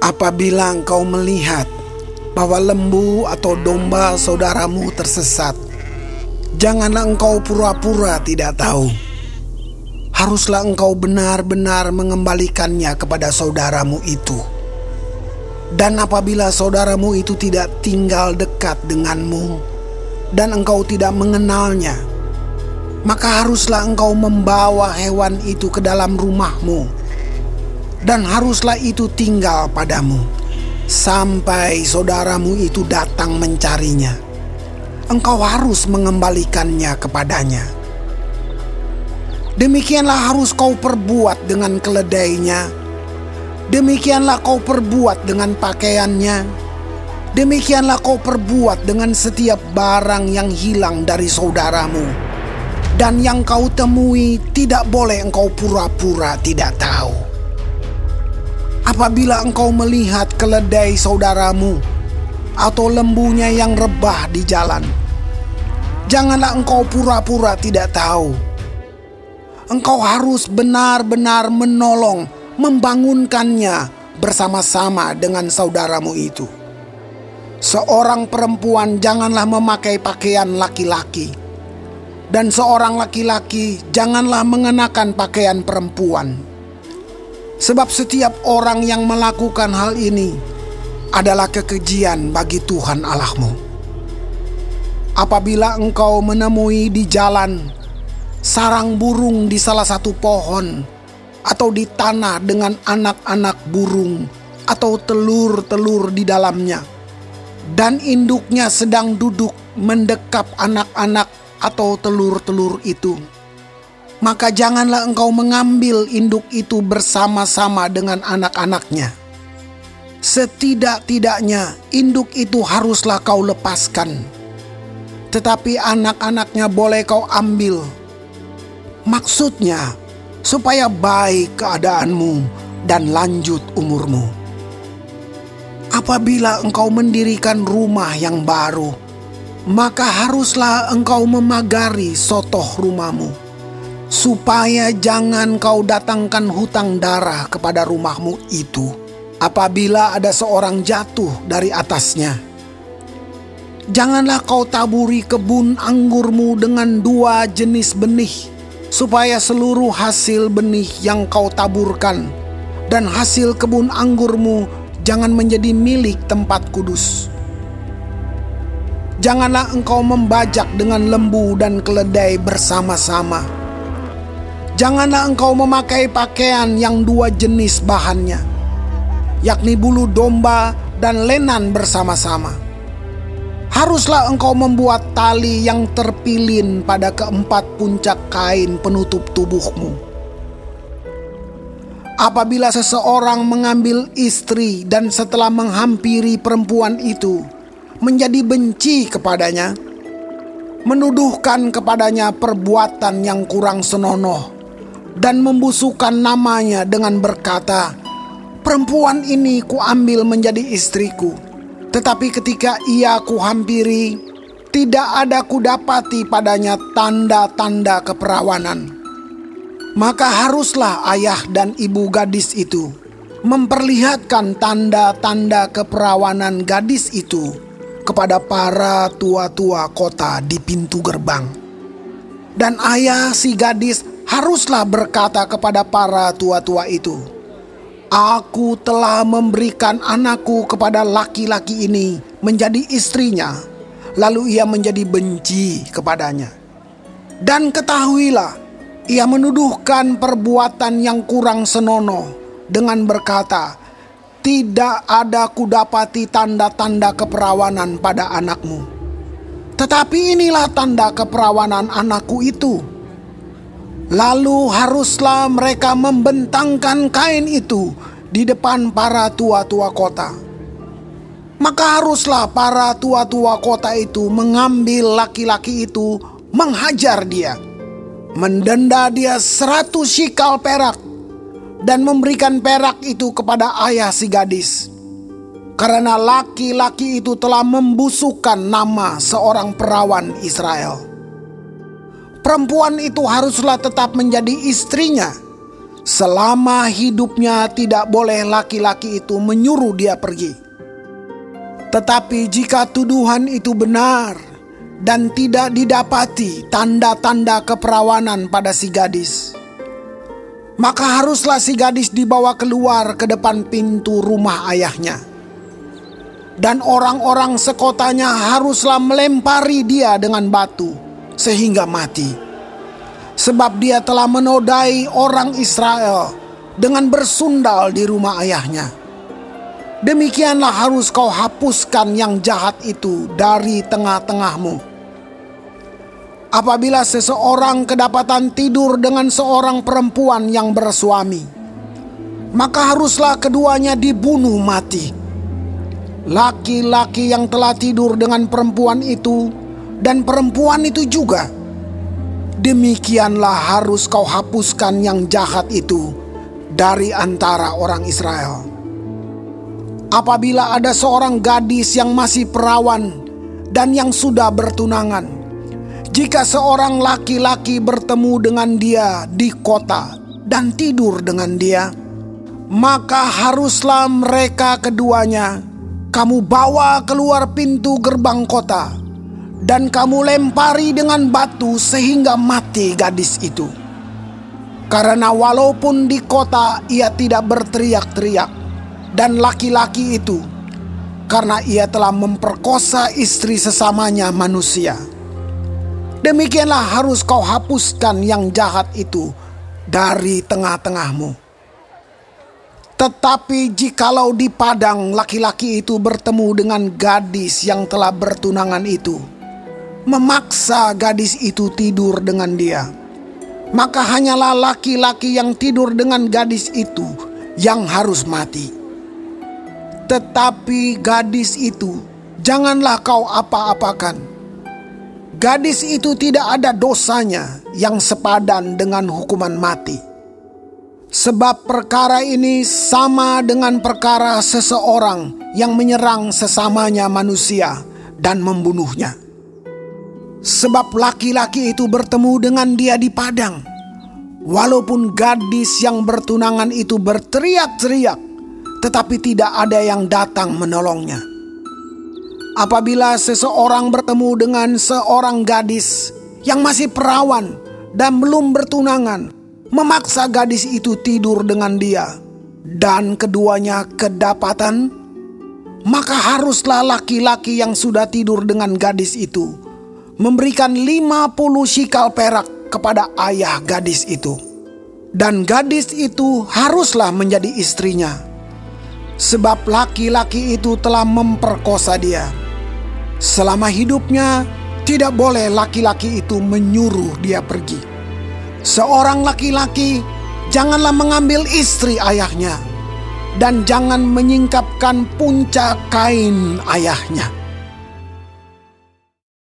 Apabila engkau melihat bahwa lembu atau domba saudaramu tersesat, janganlah engkau pura-pura tidak tahu. Haruslah engkau benar-benar mengembalikannya kepada saudaramu itu. Dan apabila saudaramu itu tidak tinggal dekat denganmu, dan engkau tidak mengenalnya, maka haruslah engkau membawa hewan itu ke dalam rumahmu dan haruslah itu tinggal padamu sampai saudaramu itu datang mencarinya. Engkau harus mengembalikannya kepadanya. Demikianlah harus kau perbuat dengan keledainya. Demikianlah kau perbuat dengan pakaiannya. Demikianlah kau perbuat dengan setiap barang yang hilang dari saudaramu. Dan yang kau temui tidak boleh engkau pura-pura tidak tahu apabila engkau melihat keledai saudaramu atau lembunya yang rebah di jalan. Janganlah engkau pura-pura tidak tahu. Engkau harus benar-benar menolong, membangunkannya bersama-sama dengan saudaramu itu. Seorang perempuan janganlah memakai pakaian laki-laki, dan seorang laki-laki janganlah mengenakan pakaian perempuan Sebab setiap orang yang melakukan hal ini adalah kekejian bagi Tuhan Allahmu. Apabila engkau menemui di jalan sarang burung di salah satu pohon atau di tanah dengan anak-anak burung atau telur-telur di dalamnya, dan induknya sedang duduk mendekap anak-anak atau telur-telur itu maka janganlah engkau mengambil induk itu bersama-sama dengan anak-anaknya. Setidak-tidaknya induk itu haruslah kau lepaskan, tetapi anak-anaknya boleh kau ambil. Maksudnya, supaya baik keadaanmu dan lanjut umurmu. Apabila engkau mendirikan rumah yang baru, maka haruslah engkau memagari sotoh rumahmu supaya jangan kau datangkan hutang darah kepada rumahmu itu apabila ada seorang jatuh dari atasnya. Janganlah kau taburi kebun anggurmu dengan dua jenis benih, supaya seluruh hasil benih yang kau taburkan dan hasil kebun anggurmu jangan menjadi milik tempat kudus. Janganlah engkau membajak dengan lembu dan keledai bersama-sama Janganlah engkau memakai pakaian yang dua jenis bahannya, yakni bulu domba dan lenan bersama-sama. Haruslah engkau membuat tali yang terpilin pada keempat puncak kain penutup tubuhmu. Apabila seseorang mengambil istri dan setelah menghampiri perempuan itu menjadi benci kepadanya, menuduhkan kepadanya perbuatan yang kurang senonoh, dan membusukkan namanya dengan berkata, "Perempuan ini kuambil menjadi istriku." Tetapi ketika ia kuhampiri, tidak ada kudapati padanya tanda-tanda keperawanan. Maka haruslah ayah dan ibu gadis itu memperlihatkan tanda-tanda keperawanan gadis itu kepada para tua-tua kota di pintu gerbang. Dan ayah si gadis haruslah berkata kepada para tua-tua itu, "Aku telah memberikan anakku kepada laki-laki ini menjadi istrinya." Lalu ia menjadi benci kepadanya. Dan ketahuilah, ia menuduhkan perbuatan yang kurang senonoh dengan berkata, "Tidak ada kudapati tanda-tanda keperawanan pada anakmu." Tetapi inilah tanda keperawanan anakku itu Lalu haruslah mereka membentangkan kain itu di depan para tua-tua kota. Maka haruslah para tua-tua kota itu mengambil laki-laki itu menghajar dia. Mendenda dia seratus shikal perak dan memberikan perak itu kepada ayah si gadis. Karena laki-laki itu telah membusukkan nama seorang perawan Israel perempuan itu haruslah tetap menjadi istrinya Selama hidupnya tidak boleh laki-laki itu menyuruh dia pergi. Tetapi jika tuduhan itu benar dan tidak didapati tanda-tanda keperawanan pada si gadis, maka haruslah si gadis dibawa keluar ke depan pintu rumah ayahnya. Dan orang-orang sekotanya haruslah melempari dia dengan batu sehingga mati sebab dia telah menodai orang Israel dengan bersundal di rumah ayahnya. Demikianlah harus kau hapuskan yang jahat itu dari tengah-tengahmu. Apabila seseorang kedapatan tidur dengan seorang perempuan yang bersuami, maka haruslah keduanya dibunuh mati. Laki-laki yang telah tidur dengan perempuan itu, dan perempuan itu juga demikianlah harus kau hapuskan yang jahat itu dari antara orang Israel. Apabila ada seorang gadis yang masih perawan dan yang sudah bertunangan, jika seorang laki-laki bertemu dengan dia di kota dan tidur dengan dia, maka haruslah mereka keduanya kamu bawa keluar pintu gerbang kota dan kamu lempari dengan batu sehingga mati gadis itu. Karena walaupun di kota ia tidak berteriak-teriak dan laki-laki itu karena ia telah memperkosa istri sesamanya manusia. Demikianlah harus kau hapuskan yang jahat itu dari tengah-tengahmu. Tetapi jikalau di padang laki-laki itu bertemu dengan gadis yang telah bertunangan itu, memaksa gadis itu tidur dengan dia, maka hanyalah laki-laki yang tidur dengan gadis itu yang harus mati. Tetapi gadis itu janganlah kau apa-apakan. Gadis itu tidak ada dosanya yang sepadan dengan hukuman mati. Sebab perkara ini sama dengan perkara seseorang yang menyerang sesamanya manusia dan membunuhnya sebab laki-laki itu bertemu dengan dia di padang. Walaupun gadis yang bertunangan itu berteriak-teriak, tetapi tidak ada yang datang menolongnya. Apabila seseorang bertemu dengan seorang gadis yang masih perawan dan belum bertunangan, memaksa gadis itu tidur dengan dia, dan keduanya kedapatan, maka haruslah laki-laki yang sudah tidur dengan gadis itu memberikan 50 shikal perak kepada ayah gadis itu. Dan gadis itu haruslah menjadi istrinya. Sebab laki-laki itu telah memperkosa dia. Selama hidupnya tidak boleh laki-laki itu menyuruh dia pergi. Seorang laki-laki janganlah mengambil istri ayahnya dan jangan menyingkapkan puncak kain ayahnya